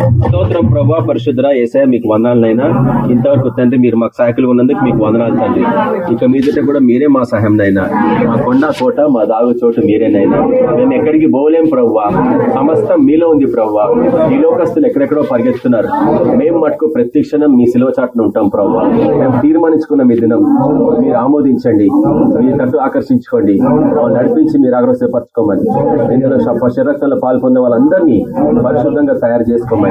స్తోత్రం ప్రభా పరిశుద్ర ఏసయ మీకు వందాలనైనా ఇంతవరకు తండ్రి మీరు మాకు సహాయకులు ఉన్నందుకు మీకు వందనాలు తండ్రి. ఇక మీదట కూడా మీరే మా సహాయంనైనా. మా కొండ కోట మా దాగు చోటు మీరేనైనా. మేము ఎక్కడికి పోలేం ప్రవ్వా సమస్తం మీలో ఉంది ప్రవ్వా ఈ లోకస్తులు ఎక్కడెక్కడో పరిగెత్తున్నారు మేము మటుకు ప్రత్యక్షణం మీ సిలువ ఉంటాం ప్రవ్వా మేము తీర్మానించుకున్న మీ దినం. మీరు ఆమోదించండి. మీ తట్టు ఆకర్షించుకోండి. నడిపించి మీరు ఆగ్రహపరచుకోమని. ఇందులో శరక్తంలో పాల్పొందే వాళ్ళందరినీ పరిశుద్ధంగా తయారు చేసుకోమని.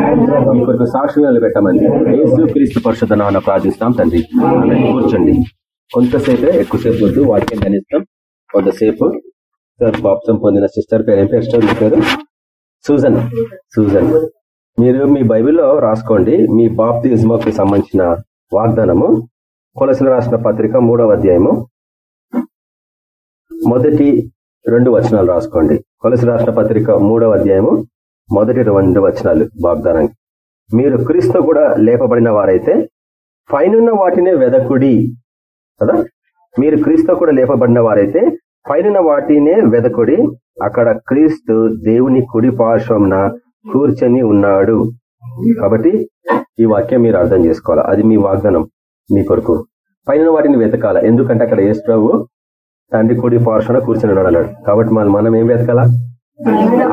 మీ కొరకు సాక్షులు పెట్టమని యేసు క్రీస్తు పరిషత్ నాన్న ప్రార్థిస్తాం తండ్రి కూర్చోండి. కొంతసేపే ఎక్కువసేపు వద్దు. వాక్యం ధ్యానిస్తాం. కొంతసేపు. సార్ బాప్సం పొందిన సిస్టర్ పేరు ఏం పేరు? పేరు? సూజన్. సూజన్. మీరు మీ బైబిల్లో రాసుకోండి. మీ బాప్తిజమకి సంబంధించిన వాగ్దానము. కొలసలు రాసిన పత్రిక మూడవ అధ్యాయము. మొదటి రెండు వచనాలు రాసుకోండి. కొలసి రాష్ట్ర పత్రిక మూడవ అధ్యాయము. మొదటి రెండు వచనాలు వాగ్దానానికి మీరు క్రీస్తు కూడా లేపబడిన వారైతే పైనున్న వాటినే వెదకుడి. కదా? మీరు క్రీస్తు కూడా లేపబడిన వారైతే పైనున్న వాటినే వెదకుడి. అక్కడ క్రీస్తు దేవుని కుడి పార్శ్వంన కూర్చొని ఉన్నాడు. కాబట్టి ఈ వాక్యం మీరు అర్థం చేసుకోవాలి. అది మీ వాగ్దానం మీ కొరకు. పైన వాటిని వెతకాల. ఎందుకంటే అక్కడ యేసు ప్రభు తండ్రి కుడి పార్శ్వన కూర్చొని ఉన్నాడు అన్నాడు కాబట్టి మనం మనం ఏం వెతకాలా?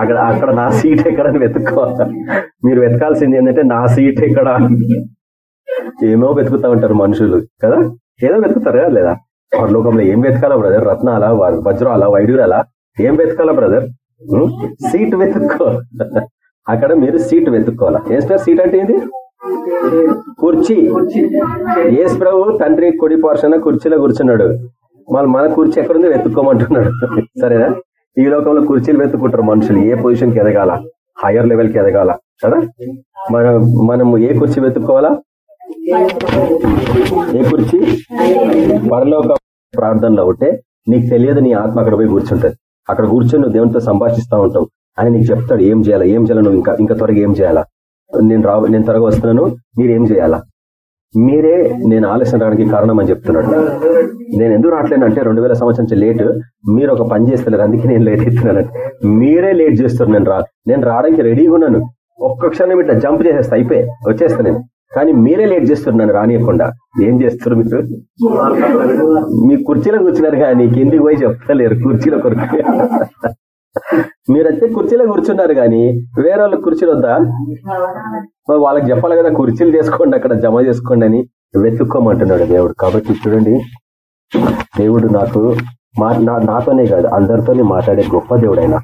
అక్కడ అక్కడ నా సీట్ ఎక్కడ అని వెతుక్కోవాలి. మీరు వెతకాల్సింది ఏంటంటే నా సీట్ ఎక్కడ? ఏమో వెతుకుతా ఉంటారు మనుషులు కదా? ఏదో వెతుకుతారు కదా లేదా లోకంలో ఏం వెతకాలా బ్రదర్ రత్నాల వజ్రాల వైడ్యూరాల ఏం వెతకాలా బ్రదర్ సీట్ వెతుక్కో. అక్కడ మీరు సీట్ వెతుక్కోవాలా. ఏం సార్ సీట్ అంటే ఏంది? కుర్చీ. ఏసు ప్రభు తండ్రి కొడి పార్షన కుర్చీలో కూర్చున్నాడు. మళ్ళీ మన కుర్చీ ఎక్కడుంది వెతుక్కోమంటున్నాడు. సరేనా? ఈ లోకంలో కుర్చీలు వెతుక్కుంటారు మనుషులు. ఏ పొజిషన్కి ఎదగాల? హైయర్ లెవెల్కి ఎదగాల. కదా? మనం మనం ఏ కుర్చీ వెతుక్కోవాలా? ఏ కుర్చీ? పరలోక ప్రార్థనలో ఉంటే నీకు తెలియదు నీ ఆత్మ అక్కడ పోయి కూర్చుంటది. అక్కడ కూర్చొని నువ్వు దేవునితో సంభాషిస్తా ఉంటావు. అని నీకు చెప్తాడు ఏం చేయాలా? ఏం చేయాలా? నువ్వు ఇంకా ఇంకా త్వరగా ఏం చేయాలా? నేను రా నేను త్వరగా వస్తున్నాను మీరు ఏం చేయాలా? మీరే నేను ఆలస్యం రావడానికి కారణం అని చెప్తున్నాడు. నేను ఎందుకు రావట్లేను అంటే రెండు వేల సంవత్సరం లేటు లేట్. మీరు ఒక పని చేస్తలేరు అందుకే నేను లేట్ అవుతున్నాను. మీరే లేట్ చేస్తున్నారు నేను రా నేను రావడానికి రెడీగా ఉన్నాను. ఒక్క క్షణం ఇట్లా జంప్ చేసేస్తా అయిపోయి వచ్చేస్తా నేను. కానీ మీరే లేట్ చేస్తున్నారు రానియకుండా. ఏం చేస్తారు మీరు? మీ కుర్చీలో కూర్చున్నారు కానీ కిందికి పోయి చెప్తలేరు? కుర్చీలో కొరకు. మీరైతే కుర్చీలో కూర్చున్నారు కానీ వేరే వాళ్ళకి కుర్చీలు వద్దా? మరి వాళ్ళకి చెప్పాలి కదా కుర్చీలు చేసుకోండి అక్కడ జమ చేసుకోండి అని వెతుక్కోమంటున్నాడు దేవుడు. కాబట్టి చూడండి దేవుడు నాకు మా నా- నాతోనే కాదు అందరితోనే మాట్లాడే గొప్ప దేవుడు ఆయన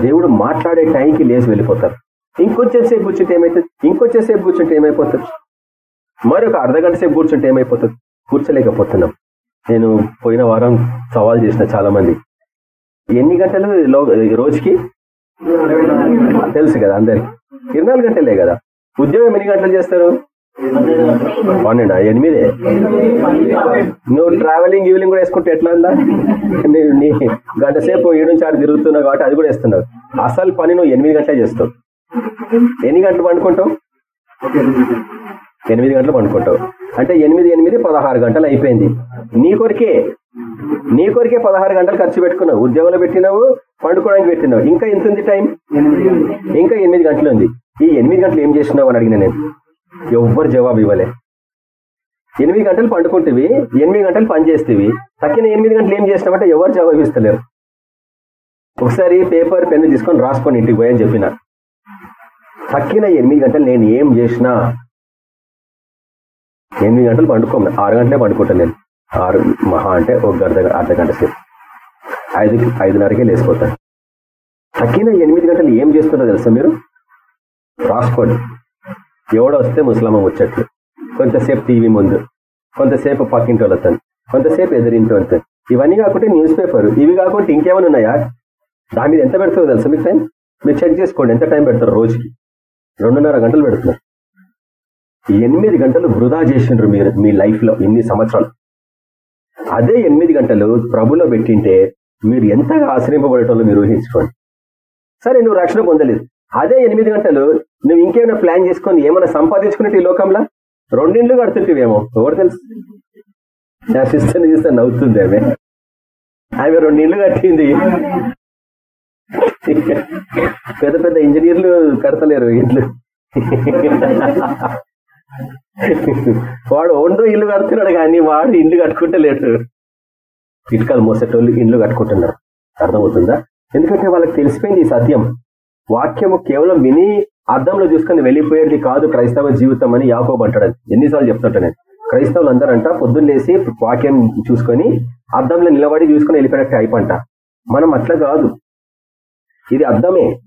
దేవుడు. మాట్లాడే టైంకి లేచి వెళ్ళిపోతారు. ఇంకొచ్చేసేపు కూర్చుంటే ఏమైతుంది ఇంకొచ్చేసేపు కూర్చుంటే ఏమైపోతుంది మరి ఒక అర్ధ గంట సేపు కూర్చుంటే ఏమైపోతుంది కూర్చోలేకపోతున్నాం. నేను పోయిన వారం సవాల్ చేసిన చాలా మంది ఎన్ని గంటలు లో- రోజుకి? తెలుసు కదా అందరికి. ఇరవై నాలుగు గంటలే కదా. ఉద్యోగం ఎన్ని గంటలు చేస్తారు? పన్నెండా? ఎనిమిదే? నువ్వు ట్రావెలింగ్ ఈవినింగ్ కూడా వేసుకుంటే ఎట్లా ఉందా? నీ- నీ గంట సేపు ఏడు నుంచి ఆడు తిరుగుతున్నావు కాబట్టి అది కూడా వేస్తున్నావు. అసలు పని నువ్వు ఎనిమిది గంటలే చేస్తావు. ఎన్ని గంటలు పండుకుంటావు? ఎనిమిది గంటలు పండుకుంటావు. అంటే ఎనిమిది ఎనిమిది పదహారు గంటలు అయిపోయింది. నీ కొరికే. నీ కొరికే పదహారు గంటలు ఖర్చు పెట్టుకున్నావు ఉద్యోగంలో పెట్టినావు పండుకోవడానికి పెట్టినావు. ఇంకా ఎంత ఉంది టైం? ఇంకా ఎనిమిది గంటలు ఉంది. ఈ ఎనిమిది గంటలు ఏం చేసినావు అని అడిగిన నేను. ఎవ్వరు జవాబు ఇవ్వలే. ఎనిమిది గంటలు పండుకుంటేవి ఎనిమిది గంటలు పనిచేస్తేవి తక్కిన ఎనిమిది గంటలు ఏం చేసినామంటే ఎవరు జవాబు ఇస్తలేరు. ఒకసారి పేపర్ పెన్ను తీసుకొని రాసుకొని ఇంటికి పోయని చెప్పిన. తక్కిన ఎనిమిది గంటలు నేను ఏం చేసినా ఎనిమిది గంటలు పండుకోను ఆరు గంటలే పండుకుంటాను నేను. ఆరు మహా అంటే ఒక అర్ధ అర్ధ గంట సేపు. ఐదు ఐదున్నరకే లేచిపోతాను తక్కిన ఎనిమిది గంటలు ఏం చేస్తున్నారో తెలుసా మీరు? రాసుకోండి. ఎవడో వస్తే ముసలమ్మ ముచ్చట్లు. కొంతసేపు టీవీ ముందు కొంతసేపు పక్కింటి వాళ్ళతో కొంతసేపు ఎదిరింటి వెళ్తాను ఇవన్నీ కాకుంటే న్యూస్ పేపర్. ఇవి కాకుండా ఇంకేమైనా ఉన్నాయా? దాని మీద ఎంత పెడతారో తెలుసా మీకు టైం? మీరు చెక్ చేసుకోండి ఎంత టైం పెడతారు రోజుకి? రెండున్నర గంటలు పెడుతున్నారు. ఎనిమిది గంటలు వృధా చేసిండ్రు మీరు మీ లైఫ్లో ఇన్ని సంవత్సరాలు. అదే ఎనిమిది గంటలు ప్రభులో పెట్టింటే మీరు ఎంతగా ఆశ్రయింపబడేటోళ్ళు మీరు ఊహించుకోండి. సరే నువ్వు రక్షణ పొందలేదు. అదే ఎనిమిది గంటలు నువ్వు ఇంకేమైనా ప్లాన్ చేసుకొని ఏమైనా సంపాదించుకున్నట్టు ఈ లోకంలో? రెండిండ్లు కడుతుంటేవేమో ఎవరు తెలుసు? నా సిస్టర్ని చూస్తే నవ్వుతుంది ఆమె. ఆమె రెండిండ్లు కట్టింది. పెద్ద పెద్ద ఇంజనీర్లు కడతలేరు ఇండ్లు వాడు ఓండో ఇల్లు కడుతున్నాడు కానీ వాడు ఇల్లు కట్టుకుంటలేడు ఇటుకలు మోసేటోళ్ళు ఇండ్లు కట్టుకుంటున్నారు. అర్థమవుతుందా? ఎందుకంటే వాళ్ళకి తెలిసిపోయింది ఈ సత్యం. వాక్యము కేవలం విని అర్థంలో చూసుకొని వెళ్ళిపోయేది కాదు క్రైస్తవ జీవితం అని యాకోబు అంటాడు. ఎన్నిసార్లు చెప్తుంటా నేను. క్రైస్తవులు అందరంట పొద్దున్నేసి వాక్యం చూసుకొని అద్దంలో నిలబడి చూసుకొని వెళ్ళిపోయినట్టు అయిపంట. మనం అట్లా కాదు. ఇది అర్థమే.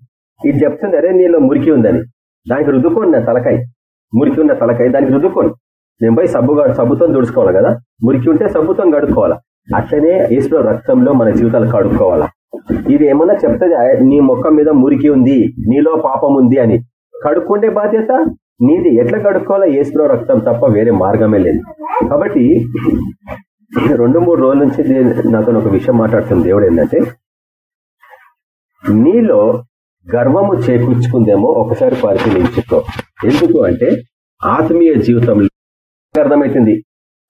ఇది చెప్తుంది అరే నీలో మురికి ఉందని. దానికి రుద్దుకోండి నా తలకాయ. మురికి ఉన్న తలకాయ దానికి రుద్దుకోండి నేను పోయి సబ్బు సబ్బుతో దుడుచుకోవాలి కదా. మురికి ఉంటే సబ్బుతో కడుక్కోవాలా. అట్లనే ఈశ్వరు రక్తంలో మన జీవితాలు కడుక్కోవాలా. ఇది ఏమన్నా చెప్తుంది నీ ముఖం మీద మురికి ఉంది నీలో పాపం ఉంది అని. కడుక్కుంటే బాధ్యత? నీది ఎట్లా కడుక్కోవాలా ఏసులో రక్తం తప్ప వేరే మార్గమే లేదు. కాబట్టి రెండు మూడు రోజుల నుంచి నాతో ఒక విషయం మాట్లాడుతున్న దేవుడు ఏంటంటే నీలో గర్వము చేకూర్చుకుందేమో ఒకసారి పరిశీలించుకో. ఎందుకు అంటే ఆత్మీయ జీవితంలో అర్థమవుతుంది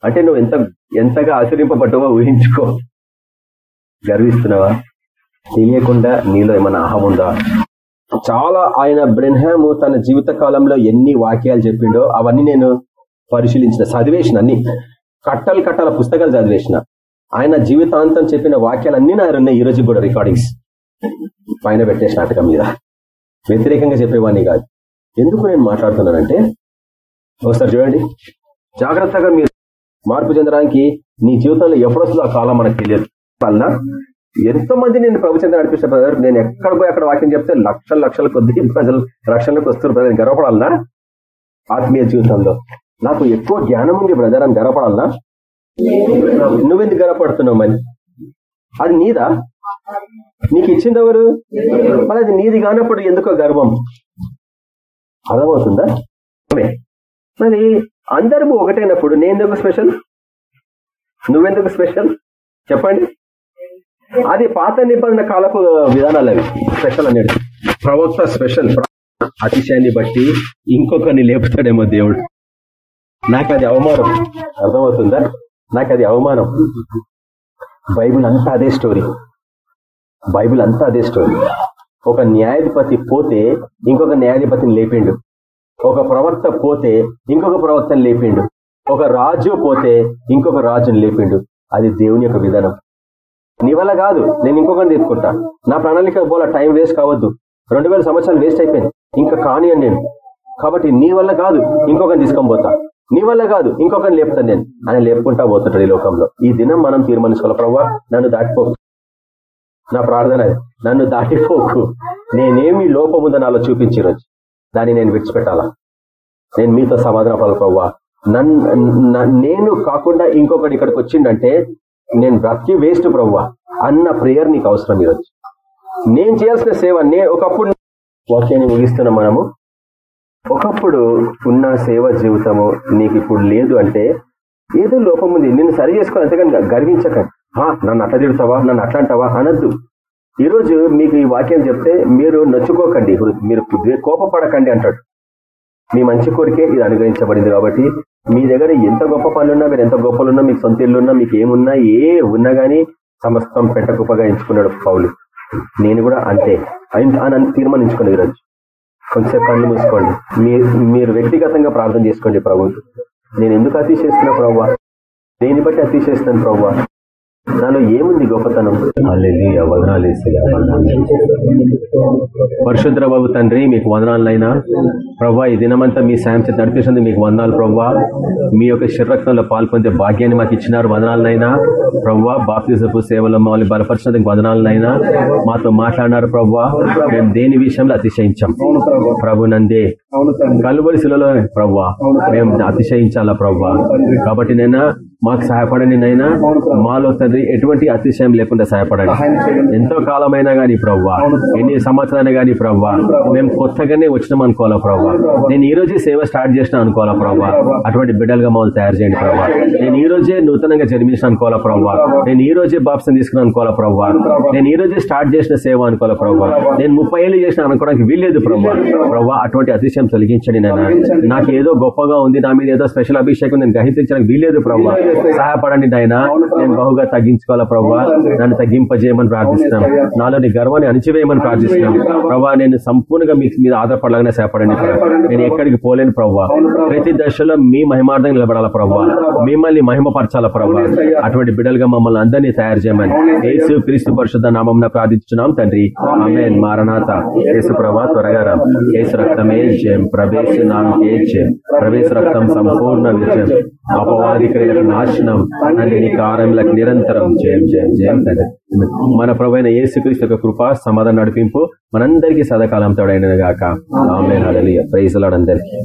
అంటే నువ్వు ఎంత ఎంతగా ఆశ్చర్యింపబడ్డావో ఊహించుకో. గర్విస్తున్నావా? తెలియకుండా నీలో ఏమైనా అహం ఉందా? చాలా ఆయన బ్రెన్హాము తన జీవిత కాలంలో ఎన్ని వాక్యాలు చెప్పిండో అవన్నీ నేను పరిశీలించిన చదివేసిన అన్ని. కట్టలు కట్టల పుస్తకాలు చదివేసిన. ఆయన జీవితాంతం చెప్పిన వాక్యాలన్నీ నా ఉన్నాయి. ఈరోజు కూడా రికార్డింగ్స్ పైన పెట్టేసిన నాటకం మీద. వ్యతిరేకంగా చెప్పేవాడిని కాదు. ఎందుకు నేను మాట్లాడుతున్నానంటే ఒకసారి చూడండి. జాగ్రత్తగా మీరు మార్పు చెందడానికి నీ జీవితంలో ఎప్పుడొస్తుందో ఆ కాలం మనకు తెలియదు. వల్ల ఎంతో మంది నేను ప్రభుత్వం నడిపిస్తే బ్రదర్ నేను ఎక్కడ పోయి అక్కడ వాక్యం చెప్తే లక్షల లక్షల కొద్ది ప్రజలు రక్షణకు వస్తారు బ్రదర్ గర్వపడాలనా? ఆత్మీయ జీవితంలో. నాకు ఎక్కువ జ్ఞానం ఉంది బ్రదర్ అని గర్వపడాలనా? నువ్వెందుకు గర్వపడుతున్నావు మరి? అది నీదా? నీకు ఇచ్చింది ఎవరు? మరి అది నీది కానప్పుడు ఎందుకో గర్వం? అర్థమవుతుందా? మరి అందరూ ఒకటైనప్పుడు నేనెందుకు స్పెషల్? నువ్వెందుకు స్పెషల్? చెప్పండి. అది పాత నిబంధన కాలపు విధానాలు అవి. స్పెషల్ అనేది ప్రవక్త స్పెషల్. అతిశయాన్ని బట్టి ఇంకొకరిని లేపుతాడేమో దేవుడు. నాకు అది అవమానం. అర్థమవుతుందా? నాకు అది అవమానం. బైబిల్ అంతా అదే స్టోరీ. బైబిల్ అంతా అదే స్టోరీ. ఒక న్యాయాధిపతి పోతే ఇంకొక న్యాయాధిపతిని లేపిండు. ఒక ప్రవక్త పోతే ఇంకొక ప్రవక్తను లేపిండు. ఒక రాజు పోతే ఇంకొక రాజుని లేపిండు. అది దేవుని యొక్క విధానం. నీ వల్ల కాదు నేను ఇంకొకటి తీసుకుంటా నా ప్రణాళిక పోల టైం వేస్ట్ కావద్దు. రెండు వేల సంవత్సరాలు వేస్ట్ అయిపోయింది. ఇంకా కానియండి నేను. కాబట్టి నీ వల్ల కాదు ఇంకొకరిని తీసుకొని పోతా. నీ వల్ల కాదు ఇంకొకరిని లేపుతాను నేను. అని లేపుకుంటా పోతుంటాడు ఈ లోకంలో. ఈ దినం మనం తీర్మానించుకోవాలి ప్రభావ నన్ను దాటిపో. నా ప్రార్థన నన్ను దాటిపోకు. నేనేమి లోపం ఉందో నాలో చూపించి రోజు దాన్ని నేను విడిచిపెట్టాలా? నేను మీతో సమాధాన పడాలి ప్రవ్వా? నన్ను నేను కాకుండా ఇంకొకటి ఇక్కడికి వచ్చిండంటే నేను బ్రతికి వేస్ట్ ప్రవ్వా. అన్న ప్రేయర్ నీకు అవసరం ఈరోజు. నేను చేయాల్సిన సేవ నే ఒకప్పుడు వాక్యాన్ని ముగిస్తున్నాం మనము ఒకప్పుడు ఉన్న సేవ జీవితము నీకు ఇప్పుడు లేదు అంటే ఏదో లోపం ఉంది. నిన్ను సరి చేసుకోవాలి. అంతేకాని గర్వించకండి. నన్ను అట్లా తిడుతావా? నన్ను అట్లా అంటావా? అనద్దు. ఈరోజు మీకు ఈ వాక్యం చెప్తే మీరు నచ్చుకోకండి. మీరు కోపపడకండి అంటాడు. మీ మంచి కోరికే ఇది అనుగ్రహించబడింది కాబట్టి మీ దగ్గర ఎంత గొప్ప పనులున్నా మీరు ఎంత గొప్పలున్నా మీకు సొంత ఇల్లున్నా మీకు ఏమున్నా ఏ ఉన్నా గానీ సమస్తం పెంట ఎంచుకున్నాడు పౌలు. నేను కూడా అంతే. అని తీర్మానించుకుని ఈరోజు. కొంచెం కళ్ళు మూసుకోండి. మీరు వ్యక్తిగతంగా ప్రార్థన చేసుకోండి ప్రభు. నేను ఎందుకు అతిశేస్తున్నా ప్రవ్వా దేని బట్టి అతిశేస్తున్నాను ప్రవ్వా నాలో ఏముంది గొప్పతనం? వదనాలు పరిశుద్ర బాబు తండ్రి మీకు వదనాలైనా. ప్రవ్వా ఈ దినమంతా మీ సాయం చేతి నడిపిస్తుంది మీకు వందనాలు ప్రవ్వా మీ యొక్క శరీరక్తంలో పాల్పొందే భాగ్యాన్ని మాకు ఇచ్చినారు వదనాలనైనా. ప్రవ్వా బాప్తిజపు సేవలో మమ్మల్ని బలపరిచినందుకు వదనాలనైనా. మాతో మాట్లాడినారు ప్రవ్వా మేము దేని విషయంలో అతిశయించాం? ప్రభు. నందే. కలుబడి శిలలో ప్రవ్వా మేము అతిశయించాలా ప్రవ్వా కాబట్టి నేను మాకు సహాయపడండి నైనా మాలో తండ్రి ఎటువంటి అతిశయం లేకుండా సహాయపడండి. ఎంతో కాలమైనా గానీ ప్రవ్వా. ఎన్ని సంవత్సరాలు గానీ ప్రవ్వా. మేము కొత్తగానే వచ్చినాం అనుకోవాలా ప్రవ్వా. నేను ఈ రోజే సేవ స్టార్ట్ చేసిన అనుకోవాలా ప్రవ్వా. అటువంటి బిడ్డలుగా మమ్మల్ని తయారు చేయండి ప్రవ్వా. నేను ఈ రోజే నూతనంగా జన్మించిన అనుకోవాలా ప్రవ్వా. నేను ఈ రోజే బాప్సం తీసుకుని అనుకోవాలా ప్రవ్వా. నేను ఈ రోజే స్టార్ట్ చేసిన సేవ అనుకోవాలా ప్రవ్వా. నేను ముప్పై ఏళ్ళు చేసిన అనుకోవడానికి వీల్లేదు ప్రవ్వా. ప్రవ్వా అటువంటి అతిశయం తొలగించండి నేను నాకు ఏదో గొప్పగా ఉంది నా మీద ఏదో స్పెషల్ అభిషేకం నేను గ్రహించడానికి వీల్లేదు ప్రవ్వా. సహాయపడండి నాయన. నేను బహుగా తగ్గించుకోవాలా ప్రభావ నన్ను తగ్గింపజేయమని ప్రార్థిస్తున్నాం. నాలో నీ గర్వాన్ని అణిచివేయమని ప్రార్థిస్తున్నాం. ప్రభావ నేను సంపూర్ణంగా మీ మీద ఆధారపడలాగానే సహాయపడండి. నేను ఎక్కడికి పోలేను ప్రభావ ప్రతి దశలో మీ మహిమార్థం నిలబడాల ప్రభావ మిమ్మల్ని మహిమపరచాల ప్రభావ అటువంటి బిడ్డలుగా మమ్మల్ని అందరినీ తయారు చేయమని. యేసు క్రీస్తు పరిశుద్ధ నామం ప్రార్థించున్నాం తండ్రి. ఆమెన్. మారనాథ యేసు ప్రభా త్వరగా రా. యేసు రక్తమే జయం. ప్రవేశ నామకే జయం. ప్రవేశ రక్తం సంపూర్ణ విజయం. అపవాది క్రియలకు నాశనం తండ్రి నీ కార్యములకు నిరంతరం జయం జయం జయం తండ్రి. మన ప్రభైన యేసుక్రీస్తు యొక్క కృప సమాధానం నడిపింపు మనందరికీ సదాకాలం తోడైన గాక ఆమె ప్రైజ్ అందరికీ.